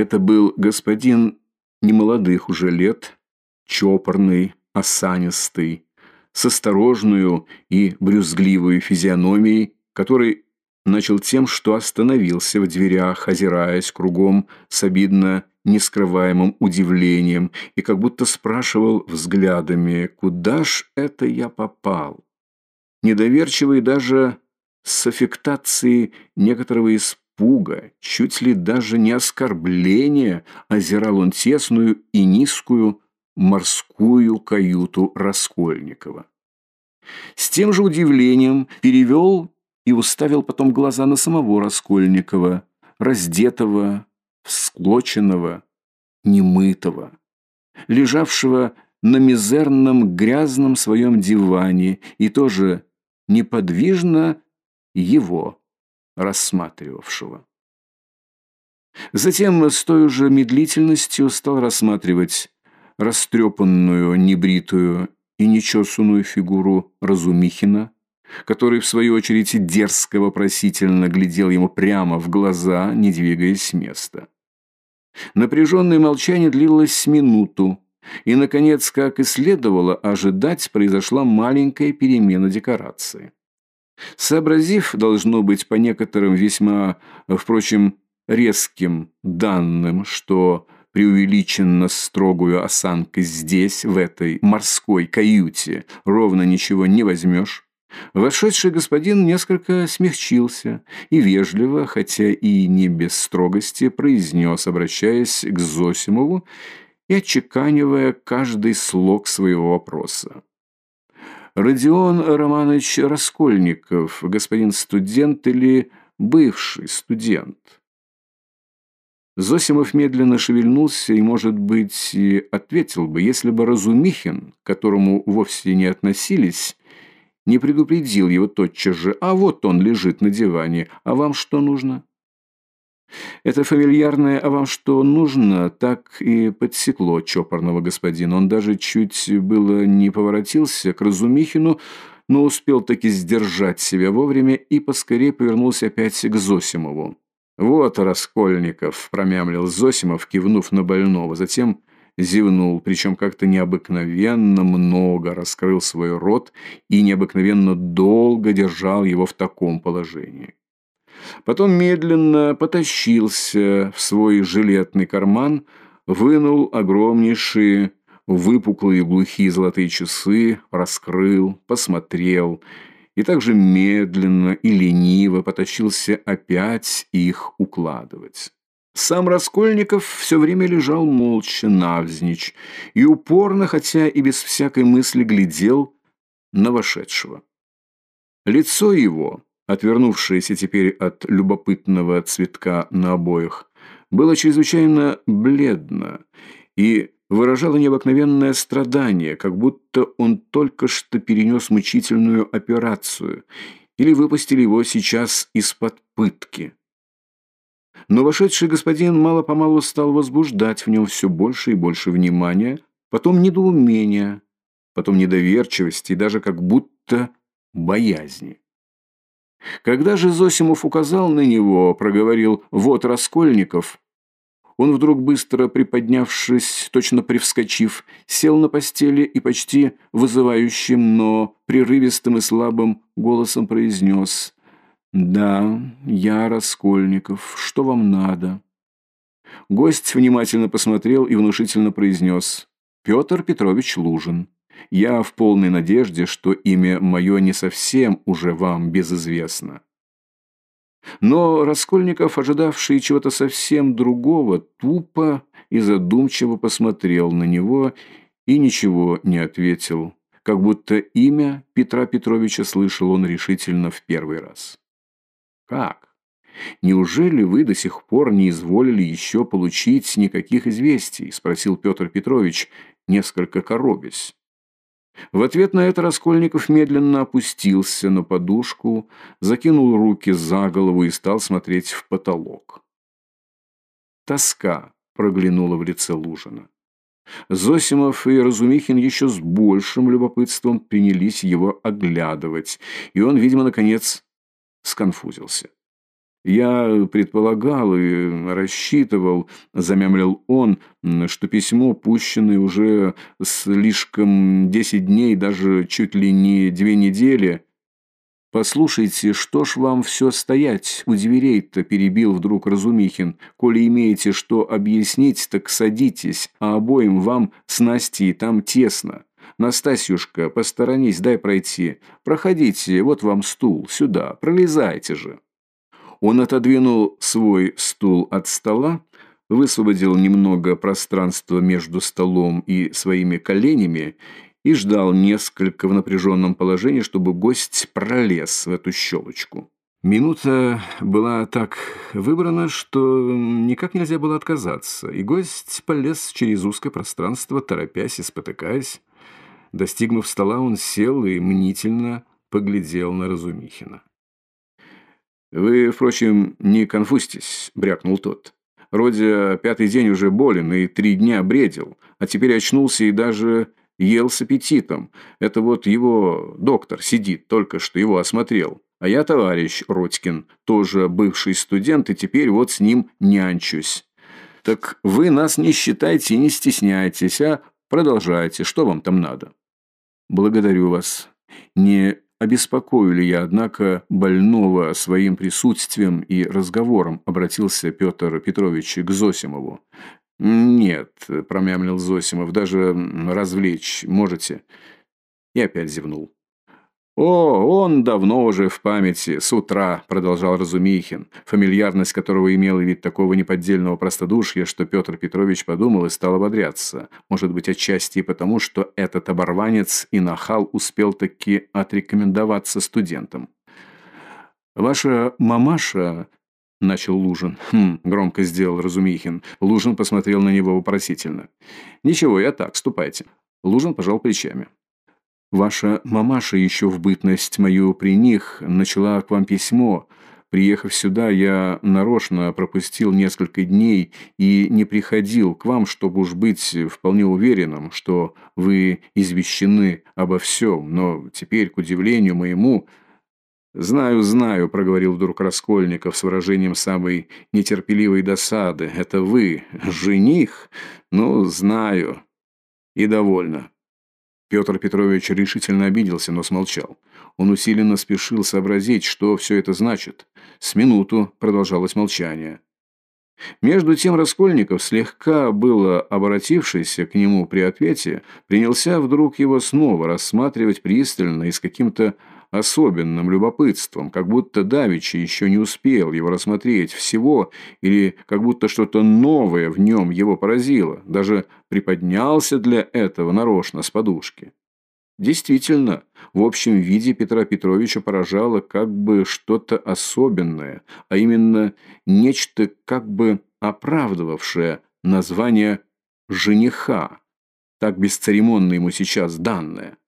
Это был господин немолодых уже лет, чопорный, осанистый, с осторожную и брюзгливую физиономией, который начал тем, что остановился в дверях, озираясь кругом с обидно нескрываемым удивлением и как будто спрашивал взглядами, куда ж это я попал. Недоверчивый даже с аффектацией некоторого испуга, чуть ли даже не оскорбления, озирал он тесную и низкую морскую каюту Раскольникова. С тем же удивлением перевел и уставил потом глаза на самого Раскольникова, раздетого, всклоченного, немытого, лежавшего на мизерном грязном своем диване и тоже неподвижно его рассматривавшего. Затем с той же медлительностью стал рассматривать растрепанную, небритую и нечесанную фигуру Разумихина, который, в свою очередь, дерзко вопросительно глядел ему прямо в глаза, не двигаясь с места. Напряженное молчание длилось минуту, и, наконец, как и следовало ожидать, произошла маленькая перемена декорации. Сообразив, должно быть, по некоторым весьма, впрочем, резким данным, что преувеличенно строгую осанкой здесь, в этой морской каюте, ровно ничего не возьмешь, Вошедший господин несколько смягчился и вежливо, хотя и не без строгости, произнес, обращаясь к Зосимову и отчеканивая каждый слог своего вопроса. «Родион Романович Раскольников, господин студент или бывший студент?» Зосимов медленно шевельнулся и, может быть, и ответил бы, если бы Разумихин, к которому вовсе не относились, не предупредил его тотчас же, а вот он лежит на диване, а вам что нужно? Это фамильярное «а вам что нужно» так и подсекло чопорного господина. Он даже чуть было не поворотился к Разумихину, но успел таки сдержать себя вовремя и поскорее повернулся опять к Зосимову. «Вот, Раскольников», – промямлил Зосимов, кивнув на больного. Затем зевнул, причем как-то необыкновенно много раскрыл свой рот и необыкновенно долго держал его в таком положении. Потом медленно потащился в свой жилетный карман, вынул огромнейшие выпуклые глухие золотые часы, раскрыл, посмотрел и также медленно и лениво потащился опять их укладывать. Сам Раскольников все время лежал молча, навзничь, и упорно, хотя и без всякой мысли, глядел на вошедшего. Лицо его, отвернувшееся теперь от любопытного цветка на обоих, было чрезвычайно бледно и выражало необыкновенное страдание, как будто он только что перенес мучительную операцию или выпустили его сейчас из-под пытки. Но вошедший господин мало-помалу стал возбуждать в нем все больше и больше внимания, потом недоумения, потом недоверчивости и даже как будто боязни. Когда же Зосимов указал на него, проговорил «Вот Раскольников», он вдруг, быстро приподнявшись, точно привскочив, сел на постели и почти вызывающим, но прерывистым и слабым голосом произнес «Да, я Раскольников. Что вам надо?» Гость внимательно посмотрел и внушительно произнес «Петр Петрович Лужин. Я в полной надежде, что имя мое не совсем уже вам безызвестно». Но Раскольников, ожидавший чего-то совсем другого, тупо и задумчиво посмотрел на него и ничего не ответил, как будто имя Петра Петровича слышал он решительно в первый раз. Как? Неужели вы до сих пор не изволили еще получить никаких известий? Спросил Петр Петрович, несколько коробясь. В ответ на это Раскольников медленно опустился на подушку, закинул руки за голову и стал смотреть в потолок. Тоска проглянула в лице Лужина. Зосимов и Разумихин еще с большим любопытством принялись его оглядывать, и он, видимо, наконец сконфузился. Я предполагал и рассчитывал, замямлил он, что письмо, пущенное уже слишком десять дней, даже чуть ли не две недели. «Послушайте, что ж вам все стоять у дверей-то?» – перебил вдруг Разумихин. «Коли имеете что объяснить, так садитесь, а обоим вам с Настей там тесно. Настасьюшка, посторонись, дай пройти. Проходите, вот вам стул, сюда, пролезайте же». Он отодвинул свой стул от стола, высвободил немного пространства между столом и своими коленями и ждал несколько в напряженном положении, чтобы гость пролез в эту щелочку. Минута была так выбрана, что никак нельзя было отказаться, и гость полез через узкое пространство, торопясь и спотыкаясь. Достигнув стола, он сел и мнительно поглядел на Разумихина. «Вы, впрочем, не конфустись», — брякнул тот. «Родя пятый день уже болен и три дня бредил, а теперь очнулся и даже ел с аппетитом. Это вот его доктор сидит, только что его осмотрел. А я товарищ Родькин, тоже бывший студент, и теперь вот с ним нянчусь. Так вы нас не считайте и не стесняйтесь, а продолжайте, что вам там надо?» «Благодарю вас. Не обеспокою ли я, однако, больного своим присутствием и разговором, обратился Петр Петрович к Зосимову. «Нет», – промямлил Зосимов, – «даже развлечь можете?» И опять зевнул. «О, он давно уже в памяти, с утра», – продолжал Разумихин, фамильярность которого имела вид такого неподдельного простодушия, что Петр Петрович подумал и стал ободряться. Может быть, отчасти потому, что этот оборванец и нахал успел таки отрекомендоваться студентам. «Ваша мамаша...» – начал Лужин. «Хм», – громко сделал Разумихин. Лужин посмотрел на него вопросительно. «Ничего, я так, ступайте». Лужин пожал плечами. Ваша мамаша еще в бытность мою при них начала к вам письмо. Приехав сюда, я нарочно пропустил несколько дней и не приходил к вам, чтобы уж быть вполне уверенным, что вы извещены обо всем. Но теперь, к удивлению моему, «Знаю, знаю», – проговорил вдруг Раскольников с выражением самой нетерпеливой досады. «Это вы, жених? Ну, знаю. И довольно». Петр Петрович решительно обиделся, но смолчал. Он усиленно спешил сообразить, что все это значит. С минуту продолжалось молчание. Между тем Раскольников, слегка было обратившийся к нему при ответе, принялся вдруг его снова рассматривать пристально и с каким-то особенным любопытством, как будто Давичи еще не успел его рассмотреть всего, или как будто что-то новое в нем его поразило, даже приподнялся для этого нарочно с подушки. Действительно, в общем виде Петра Петровича поражало как бы что-то особенное, а именно нечто как бы оправдывавшее название «жениха», так бесцеремонно ему сейчас данное.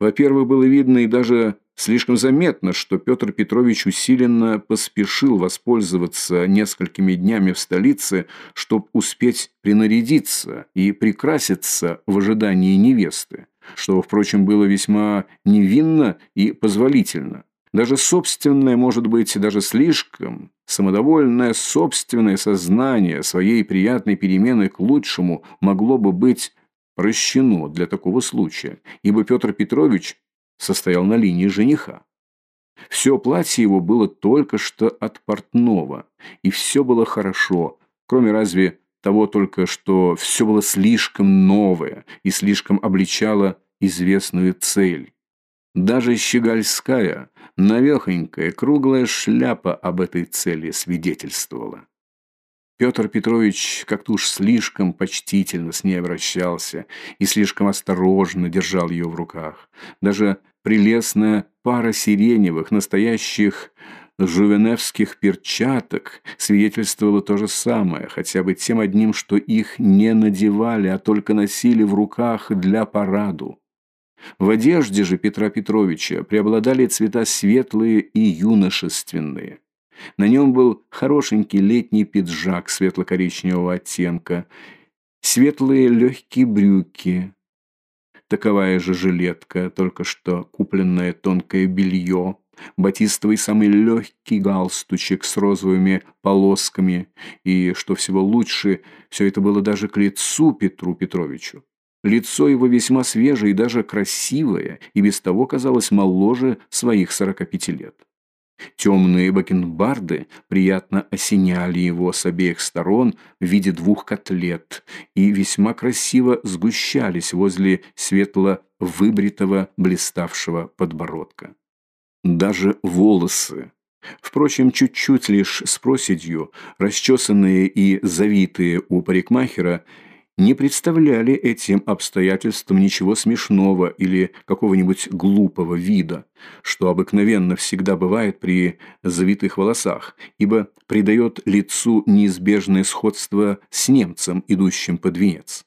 Во-первых, было видно и даже слишком заметно, что Петр Петрович усиленно поспешил воспользоваться несколькими днями в столице, чтобы успеть принарядиться и прикраситься в ожидании невесты, что, впрочем, было весьма невинно и позволительно. Даже собственное, может быть, даже слишком, самодовольное собственное сознание своей приятной перемены к лучшему могло бы быть прощено для такого случая, ибо Петр Петрович состоял на линии жениха. Все платье его было только что от портного, и все было хорошо, кроме разве того только, что все было слишком новое и слишком обличало известную цель. Даже щегольская, навехонькая, круглая шляпа об этой цели свидетельствовала. Петр Петрович как-то уж слишком почтительно с ней обращался и слишком осторожно держал ее в руках. Даже прелестная пара сиреневых, настоящих жувеневских перчаток свидетельствовала то же самое, хотя бы тем одним, что их не надевали, а только носили в руках для параду. В одежде же Петра Петровича преобладали цвета светлые и юношественные. На нем был хорошенький летний пиджак светло-коричневого оттенка, светлые легкие брюки, таковая же жилетка, только что купленное тонкое белье, батистовый самый легкий галстучек с розовыми полосками, и, что всего лучше, все это было даже к лицу Петру Петровичу. Лицо его весьма свежее и даже красивое, и без того казалось моложе своих 45 лет. Темные бакенбарды приятно осеняли его с обеих сторон в виде двух котлет и весьма красиво сгущались возле светло выбритого блиставшего подбородка. Даже волосы, впрочем, чуть-чуть лишь с проседью, расчесанные и завитые у парикмахера, не представляли этим обстоятельствам ничего смешного или какого-нибудь глупого вида, что обыкновенно всегда бывает при завитых волосах, ибо придает лицу неизбежное сходство с немцем, идущим под венец.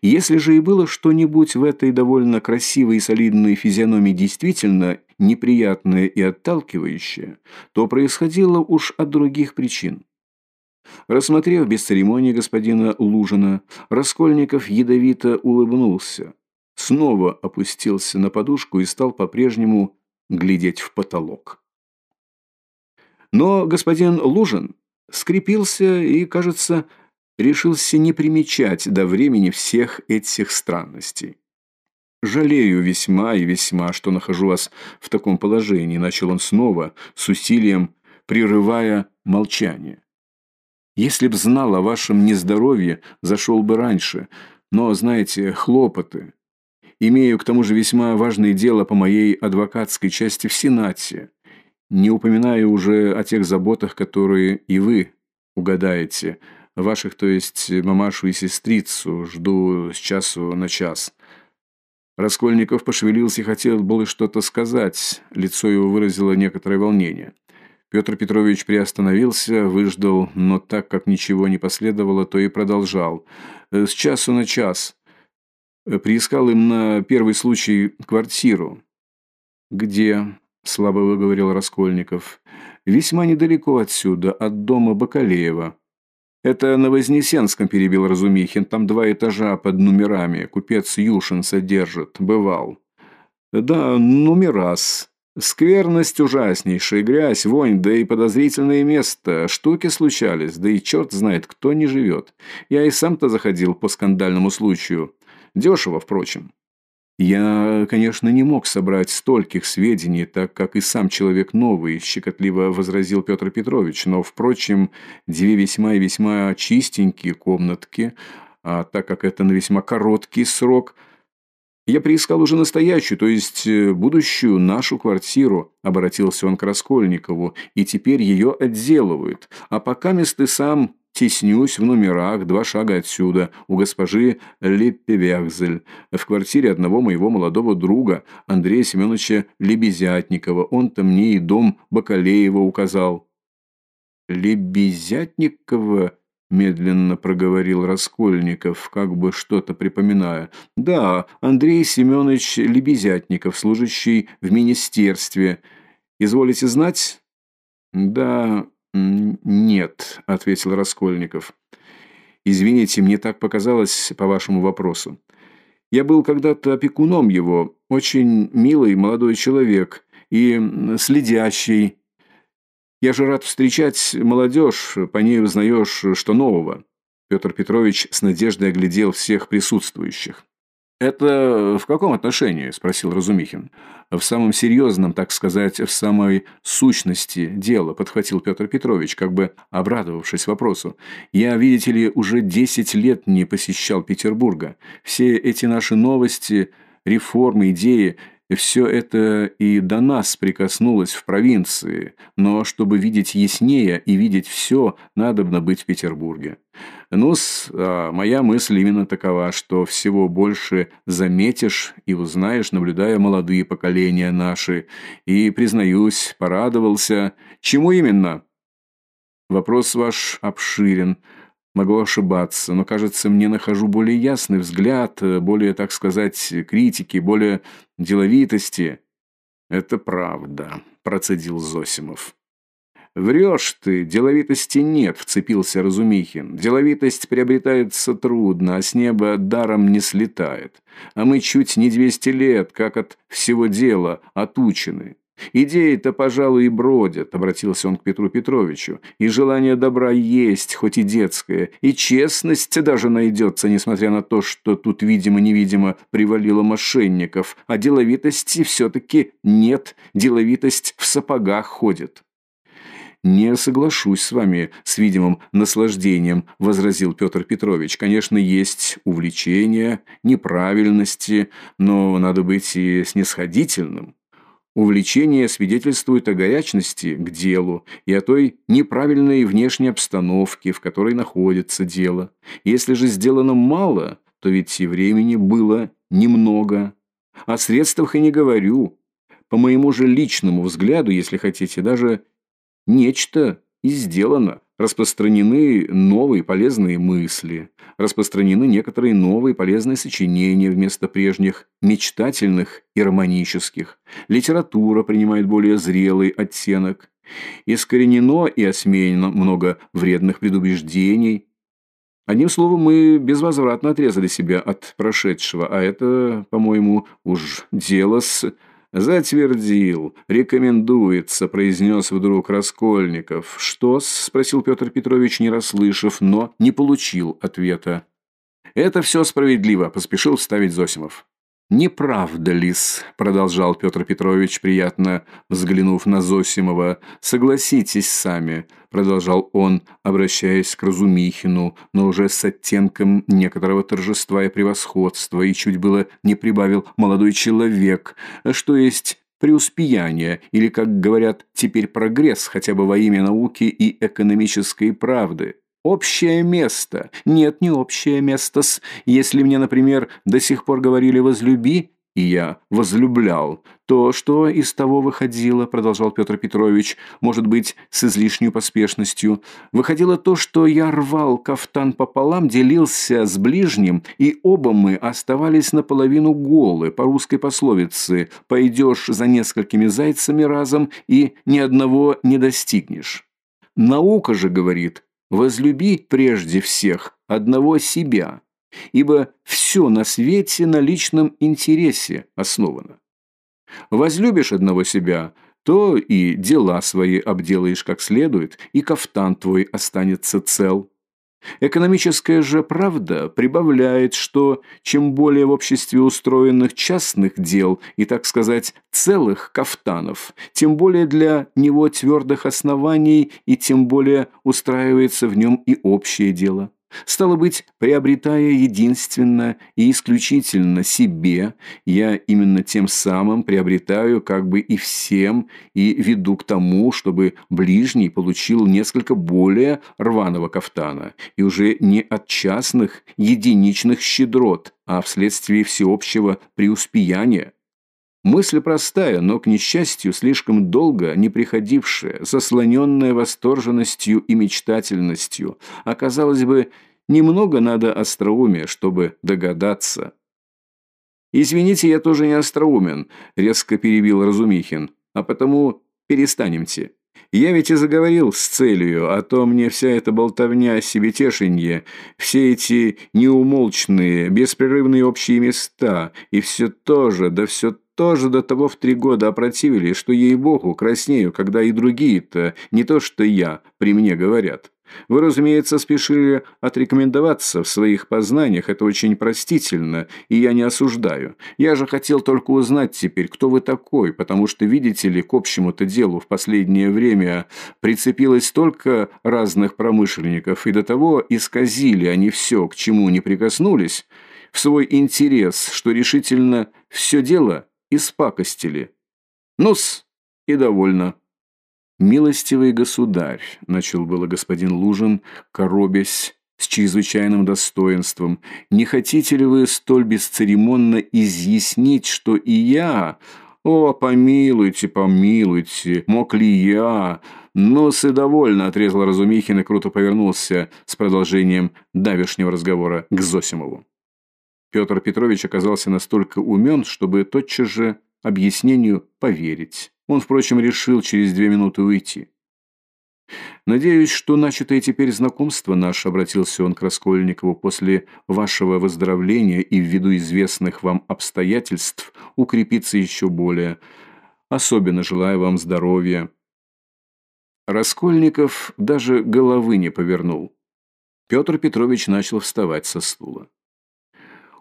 Если же и было что-нибудь в этой довольно красивой и солидной физиономии действительно неприятное и отталкивающее, то происходило уж от других причин. Рассмотрев без церемонии господина Лужина, Раскольников ядовито улыбнулся, снова опустился на подушку и стал по-прежнему глядеть в потолок. Но господин Лужин скрепился и, кажется, решился не примечать до времени всех этих странностей. «Жалею весьма и весьма, что нахожу вас в таком положении», – начал он снова, с усилием прерывая молчание. Если б знал о вашем нездоровье, зашел бы раньше. Но, знаете, хлопоты. Имею к тому же весьма важное дело по моей адвокатской части в Сенате. Не упоминаю уже о тех заботах, которые и вы угадаете. Ваших, то есть мамашу и сестрицу, жду с часу на час. Раскольников пошевелился и хотел было что-то сказать. Лицо его выразило некоторое волнение. Петр Петрович приостановился, выждал, но так как ничего не последовало, то и продолжал. Э, с часу на час. Э, приискал им на первый случай квартиру. «Где?» – слабо выговорил Раскольников. «Весьма недалеко отсюда, от дома Бакалеева». «Это на Вознесенском», – перебил Разумихин. «Там два этажа под номерами. Купец Юшин содержит. Бывал». «Да, номерас», Скверность ужаснейшая, грязь, вонь, да и подозрительное место. Штуки случались, да и черт знает, кто не живет. Я и сам-то заходил по скандальному случаю. Дешево, впрочем. Я, конечно, не мог собрать стольких сведений, так как и сам человек новый, щекотливо возразил Петр Петрович, но, впрочем, две весьма и весьма чистенькие комнатки, а так как это на весьма короткий срок – «Я приискал уже настоящую, то есть э, будущую нашу квартиру», – обратился он к Раскольникову, «и теперь ее отделывают. А пока мест ты сам теснюсь в номерах два шага отсюда, у госпожи Леппевягзель, в квартире одного моего молодого друга, Андрея Семеновича Лебезятникова. Он-то мне и дом Бакалеева указал». «Лебезятникова?» Медленно проговорил Раскольников, как бы что-то припоминая. «Да, Андрей Семенович Лебезятников, служащий в министерстве. Изволите знать?» «Да, нет», — ответил Раскольников. «Извините, мне так показалось по вашему вопросу. Я был когда-то опекуном его, очень милый молодой человек и следящий, я же рад встречать молодежь, по ней узнаешь, что нового». Петр Петрович с надеждой оглядел всех присутствующих. «Это в каком отношении?» – спросил Разумихин. «В самом серьезном, так сказать, в самой сущности дела», – подхватил Петр Петрович, как бы обрадовавшись вопросу. «Я, видите ли, уже десять лет не посещал Петербурга. Все эти наши новости, реформы, идеи все это и до нас прикоснулось в провинции, но чтобы видеть яснее и видеть все, надобно быть в Петербурге. ну моя мысль именно такова, что всего больше заметишь и узнаешь, наблюдая молодые поколения наши. И, признаюсь, порадовался. Чему именно? Вопрос ваш обширен. Могу ошибаться, но, кажется, мне нахожу более ясный взгляд, более, так сказать, критики, более деловитости. Это правда, процедил Зосимов. «Врешь ты, деловитости нет», – вцепился Разумихин. «Деловитость приобретается трудно, а с неба даром не слетает. А мы чуть не двести лет, как от всего дела, отучены. Идеи-то, пожалуй, и бродят, обратился он к Петру Петровичу. И желание добра есть, хоть и детское, и честность даже найдется, несмотря на то, что тут, видимо-невидимо, привалило мошенников, а деловитости все-таки нет, деловитость в сапогах ходит. «Не соглашусь с вами с видимым наслаждением», – возразил Петр Петрович. «Конечно, есть увлечения, неправильности, но надо быть и снисходительным». Увлечение свидетельствует о горячности к делу и о той неправильной внешней обстановке, в которой находится дело. Если же сделано мало, то ведь и времени было немного. О средствах и не говорю. По моему же личному взгляду, если хотите, даже нечто и сделано. Распространены новые полезные мысли, распространены некоторые новые полезные сочинения вместо прежних мечтательных и романических. Литература принимает более зрелый оттенок. Искоренено и осмеяно много вредных предубеждений. Одним словом, мы безвозвратно отрезали себя от прошедшего, а это, по-моему, уж дело с... «Затвердил. Рекомендуется», – произнес вдруг Раскольников. «Что-с?» – спросил Петр Петрович, не расслышав, но не получил ответа. «Это все справедливо», – поспешил вставить Зосимов. «Не правда ли-с?» – продолжал Петр Петрович, приятно взглянув на Зосимова. «Согласитесь сами», – продолжал он, обращаясь к Разумихину, но уже с оттенком некоторого торжества и превосходства, и чуть было не прибавил «молодой человек», что есть преуспеяние, или, как говорят, теперь прогресс, хотя бы во имя науки и экономической правды. Общее место. Нет, не общее место с... Если мне, например, до сих пор говорили «возлюби», и я возлюблял, то что из того выходило, продолжал Петр Петрович, может быть, с излишней поспешностью, выходило то, что я рвал кафтан пополам, делился с ближним, и оба мы оставались наполовину голы, по русской пословице «пойдешь за несколькими зайцами разом и ни одного не достигнешь». Наука же говорит, Возлюби прежде всех одного себя, ибо все на свете на личном интересе основано. Возлюбишь одного себя, то и дела свои обделаешь как следует, и кафтан твой останется цел. Экономическая же правда прибавляет, что чем более в обществе устроенных частных дел и, так сказать, целых кафтанов, тем более для него твердых оснований и тем более устраивается в нем и общее дело. Стало быть, приобретая единственно и исключительно себе, я именно тем самым приобретаю как бы и всем, и веду к тому, чтобы ближний получил несколько более рваного кафтана, и уже не от частных, единичных щедрот, а вследствие всеобщего преуспеяния. Мысль простая, но, к несчастью, слишком долго не приходившая, заслоненная восторженностью и мечтательностью, оказалось бы, немного надо остроумия, чтобы догадаться. «Извините, я тоже не остроумен», – резко перебил Разумихин, – «а потому перестанемте». Я ведь и заговорил с целью, а то мне вся эта болтовня о себетешенье, все эти неумолчные, беспрерывные общие места, и все то же, да все тоже до того в три года опротивили, что, ей-богу, краснею, когда и другие-то, не то что я, при мне говорят. Вы, разумеется, спешили отрекомендоваться в своих познаниях, это очень простительно, и я не осуждаю. Я же хотел только узнать теперь, кто вы такой, потому что, видите ли, к общему-то делу в последнее время прицепилось столько разных промышленников, и до того исказили они все, к чему не прикоснулись, в свой интерес, что решительно все дело испакостили. Ну-с, и довольно. «Милостивый государь», – начал было господин Лужин, коробясь с чрезвычайным достоинством, «не хотите ли вы столь бесцеремонно изъяснить, что и я...» «О, помилуйте, помилуйте, мог ли я...» «Ну-с и довольно», – отрезал Разумихин и круто повернулся с продолжением давешнего разговора к Зосимову. Петр Петрович оказался настолько умен, чтобы тотчас же объяснению поверить. Он, впрочем, решил через две минуты уйти. «Надеюсь, что начатое теперь знакомство наше, — обратился он к Раскольникову, — после вашего выздоровления и ввиду известных вам обстоятельств укрепится еще более. Особенно желаю вам здоровья». Раскольников даже головы не повернул. Петр Петрович начал вставать со стула.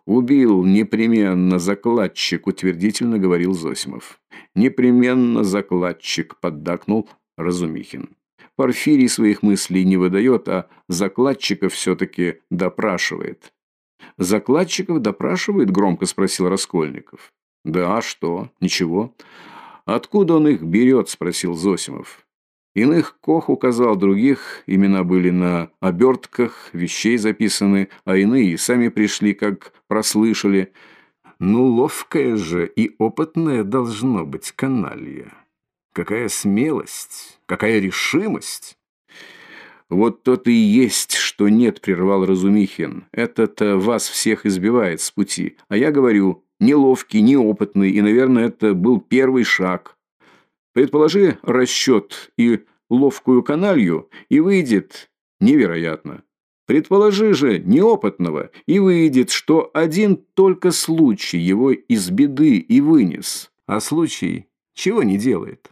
«Убил непременно закладчик», — утвердительно говорил Зосимов. «Непременно закладчик», — поддакнул Разумихин. Порфирий своих мыслей не выдает, а закладчиков все-таки допрашивает. «Закладчиков допрашивает?» — громко спросил Раскольников. «Да, а что? Ничего». «Откуда он их берет?» — спросил Зосимов. Иных Кох указал, других имена были на обертках, вещей записаны, а иные сами пришли, как прослышали. Ну, ловкая же и опытная должно быть каналья. Какая смелость, какая решимость! Вот то и есть, что нет, прервал Разумихин. Это-то вас всех избивает с пути. А я говорю, неловкий, неопытный, и, наверное, это был первый шаг. Предположи расчет и ловкую каналью, и выйдет невероятно. Предположи же неопытного, и выйдет, что один только случай его из беды и вынес. А случай чего не делает?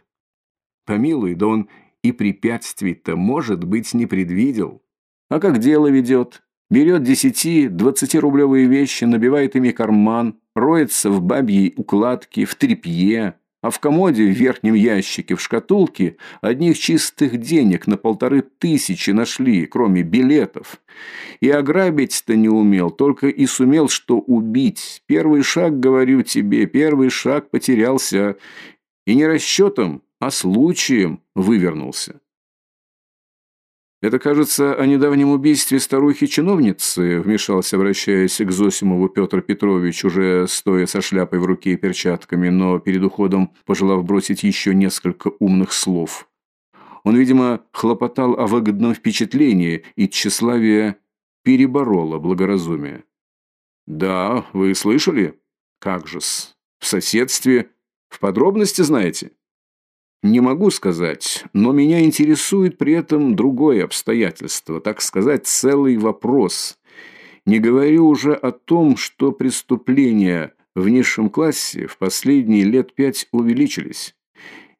Помилуй, да он и препятствий-то, может быть, не предвидел. А как дело ведет? Берет десяти-двадцатирублевые вещи, набивает ими карман, роется в бабьей укладке, в тряпье, а в комоде в верхнем ящике в шкатулке одних чистых денег на полторы тысячи нашли, кроме билетов. И ограбить-то не умел, только и сумел что убить. Первый шаг, говорю тебе, первый шаг потерялся. И не расчетом, а случаем вывернулся. «Это, кажется, о недавнем убийстве старухи-чиновницы», вмешался, обращаясь к Зосимову Петр Петрович, уже стоя со шляпой в руке и перчатками, но перед уходом пожелав бросить еще несколько умных слов. Он, видимо, хлопотал о выгодном впечатлении, и тщеславие перебороло благоразумие. «Да, вы слышали? Как же-с? В соседстве? В подробности знаете?» Не могу сказать, но меня интересует при этом другое обстоятельство, так сказать, целый вопрос. Не говорю уже о том, что преступления в низшем классе в последние лет пять увеличились.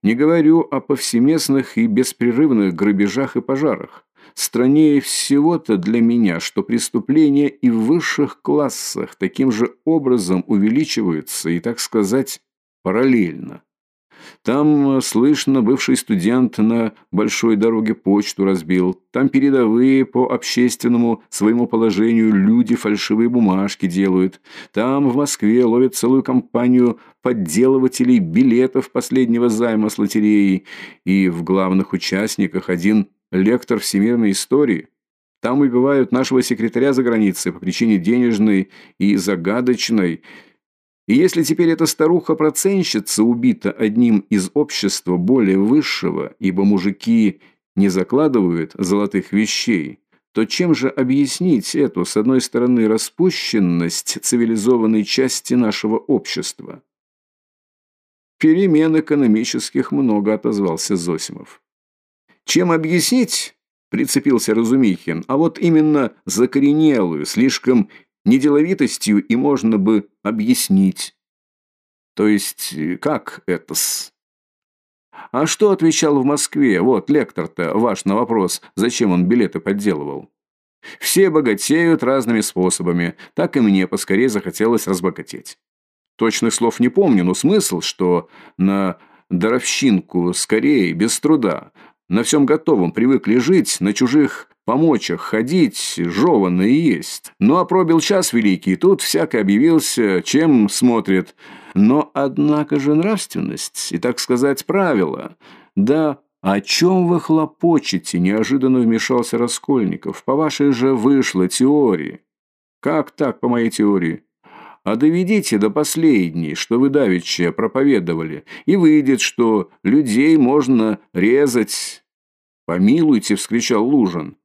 Не говорю о повсеместных и беспрерывных грабежах и пожарах. Страннее всего-то для меня, что преступления и в высших классах таким же образом увеличиваются и, так сказать, параллельно. Там, э, слышно, бывший студент на большой дороге почту разбил. Там передовые по общественному своему положению люди фальшивые бумажки делают. Там в Москве ловят целую компанию подделывателей билетов последнего займа с лотереей. И в главных участниках один лектор всемирной истории. Там убивают нашего секретаря за границей по причине денежной и загадочной – и если теперь эта старуха-проценщица убита одним из общества более высшего, ибо мужики не закладывают золотых вещей, то чем же объяснить эту, с одной стороны, распущенность цивилизованной части нашего общества? Перемен экономических много отозвался Зосимов. Чем объяснить? Прицепился Разумихин. А вот именно закоренелую, слишком неделовитостью и можно бы объяснить. То есть, как это-с? А что отвечал в Москве? Вот, лектор-то ваш на вопрос, зачем он билеты подделывал. Все богатеют разными способами, так и мне поскорее захотелось разбогатеть. Точных слов не помню, но смысл, что на даровщинку скорее, без труда, на всем готовом привыкли жить, на чужих помочах ходить, жеванно и есть. Ну а пробил час великий, тут всяко объявился, чем смотрит. Но однако же нравственность и, так сказать, правила. Да о чем вы хлопочете, неожиданно вмешался Раскольников. По вашей же вышло теории. Как так, по моей теории? А доведите до последней, что вы давеча проповедовали, и выйдет, что людей можно резать. «Помилуйте!» — вскричал Лужин.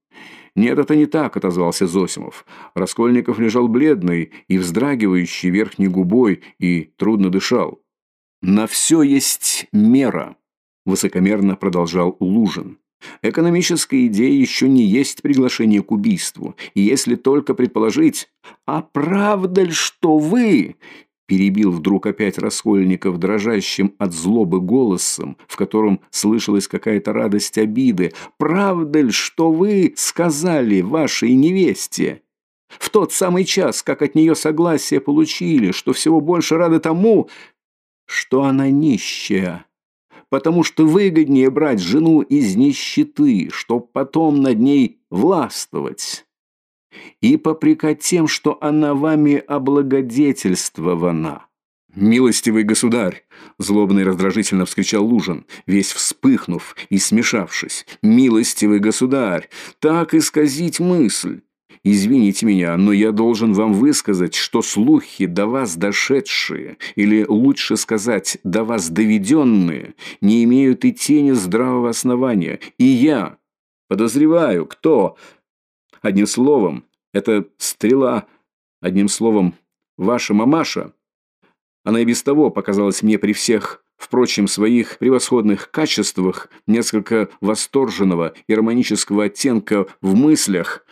«Нет, это не так», — отозвался Зосимов. Раскольников лежал бледный и вздрагивающий верхней губой и трудно дышал. «На все есть мера», — высокомерно продолжал Лужин. Экономическая идея еще не есть приглашение к убийству. Если только предположить, а правда ли, что вы Перебил вдруг опять Раскольников дрожащим от злобы голосом, в котором слышалась какая-то радость обиды. «Правда ли, что вы сказали вашей невесте?» В тот самый час, как от нее согласие получили, что всего больше рады тому, что она нищая, потому что выгоднее брать жену из нищеты, чтоб потом над ней властвовать и попрекать тем, что она вами облагодетельствована. «Милостивый государь!» – злобно и раздражительно вскричал Лужин, весь вспыхнув и смешавшись. «Милостивый государь! Так исказить мысль! Извините меня, но я должен вам высказать, что слухи до вас дошедшие, или лучше сказать, до вас доведенные, не имеют и тени здравого основания. И я подозреваю, кто Одним словом, это стрела, одним словом, ваша мамаша. Она и без того показалась мне при всех, впрочем, своих превосходных качествах несколько восторженного и романического оттенка в мыслях,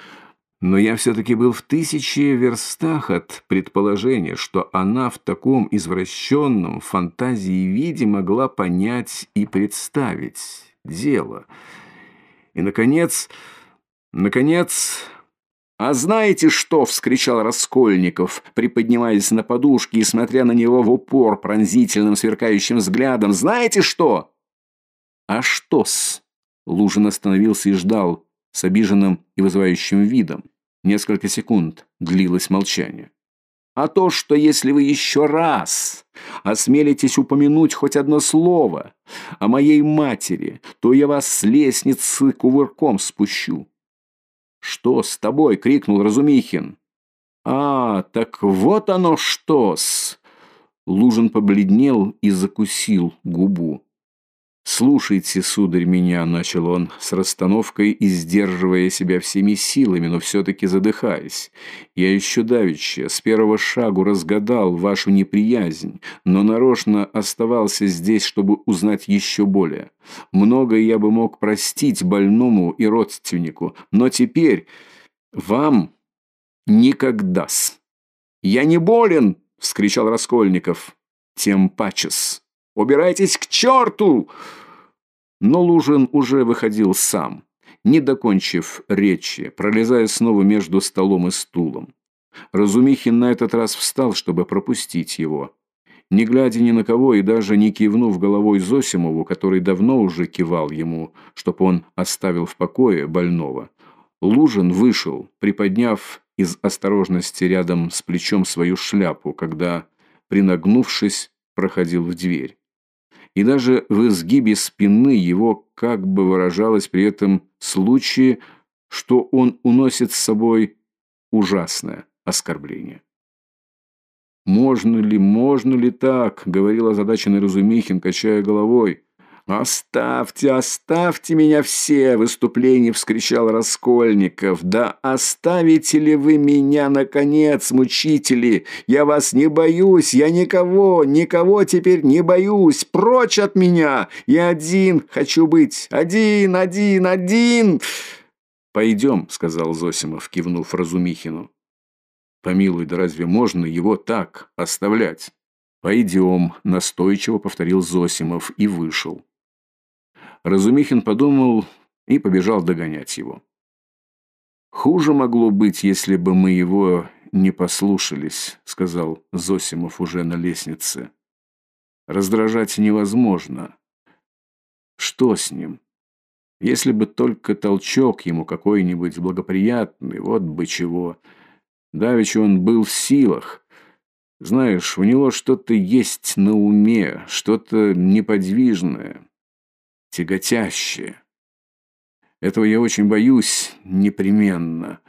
но я все-таки был в тысячи верстах от предположения, что она в таком извращенном фантазии виде могла понять и представить дело. И, наконец... Наконец... «А знаете что?» – вскричал Раскольников, приподнимаясь на подушке и смотря на него в упор пронзительным сверкающим взглядом. «Знаете что?» «А что-с?» Лужин остановился и ждал с обиженным и вызывающим видом. Несколько секунд длилось молчание. «А то, что если вы еще раз осмелитесь упомянуть хоть одно слово о моей матери, то я вас с лестницы кувырком спущу. «Что с тобой?» — крикнул Разумихин. «А, так вот оно что-с!» Лужин побледнел и закусил губу. «Слушайте, сударь, меня», — начал он с расстановкой и сдерживая себя всеми силами, но все-таки задыхаясь. «Я еще давеча с первого шагу разгадал вашу неприязнь, но нарочно оставался здесь, чтобы узнать еще более. Многое я бы мог простить больному и родственнику, но теперь вам никогда-с». «Я не болен!» — вскричал Раскольников. «Тем пачес». Убирайтесь к черту!» Но Лужин уже выходил сам, не докончив речи, пролезая снова между столом и стулом. Разумихин на этот раз встал, чтобы пропустить его. Не глядя ни на кого и даже не кивнув головой Зосимову, который давно уже кивал ему, чтоб он оставил в покое больного, Лужин вышел, приподняв из осторожности рядом с плечом свою шляпу, когда, принагнувшись, проходил в дверь и даже в изгибе спины его как бы выражалось при этом случае, что он уносит с собой ужасное оскорбление. «Можно ли, можно ли так?» — говорил озадаченный Разумихин, качая головой. «Оставьте, оставьте меня все!» — выступление вскричал Раскольников. «Да оставите ли вы меня, наконец, мучители? Я вас не боюсь, я никого, никого теперь не боюсь! Прочь от меня! Я один хочу быть! Один, один, один!» «Пойдем», — сказал Зосимов, кивнув Разумихину. «Помилуй, да разве можно его так оставлять?» «Пойдем», — настойчиво повторил Зосимов и вышел. Разумихин подумал и побежал догонять его. «Хуже могло быть, если бы мы его не послушались», — сказал Зосимов уже на лестнице. «Раздражать невозможно. Что с ним? Если бы только толчок ему какой-нибудь благоприятный, вот бы чего. Давеча он был в силах. Знаешь, у него что-то есть на уме, что-то неподвижное, тяготящее. Этого я очень боюсь непременно.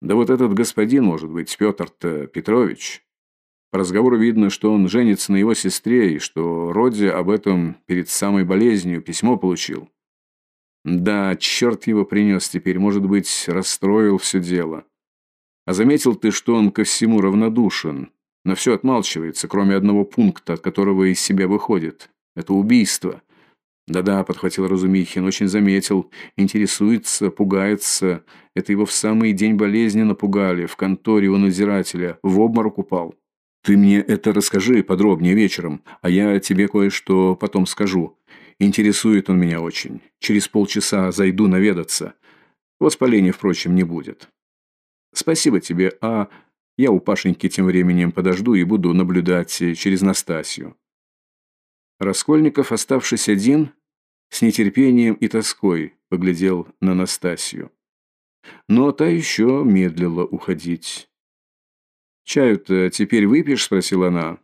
Да вот этот господин, может быть, Петр-то Петрович. По разговору видно, что он женится на его сестре, и что Родзе об этом перед самой болезнью письмо получил. Да, черт его принес теперь, может быть, расстроил все дело. А заметил ты, что он ко всему равнодушен, на все отмалчивается, кроме одного пункта, от которого из себя выходит. Это убийство. «Да-да», — подхватил Разумихин, очень заметил. Интересуется, пугается. Это его в самый день болезни напугали. В конторе у надзирателя. В обморок упал. Ты мне это расскажи подробнее вечером, а я тебе кое-что потом скажу. Интересует он меня очень. Через полчаса зайду наведаться. Воспаления, впрочем, не будет. Спасибо тебе, а я у Пашеньки тем временем подожду и буду наблюдать через Настасью. Раскольников, оставшись один, с нетерпением и тоской поглядел на Настасью. Но та еще медлила уходить. «Чаю-то теперь выпьешь?» – спросила она.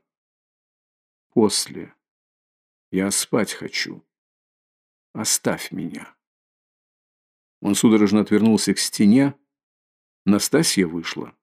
«После. Я спать хочу. Оставь меня». Он судорожно отвернулся к стене. Настасья вышла.